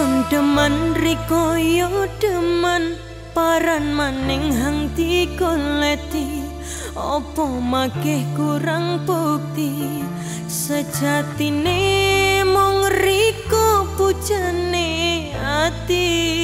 Sun deman rikoyo deman. Paran maning hang dikoleti opo makih kurang bukti? Sejatine mung riko pujane ati.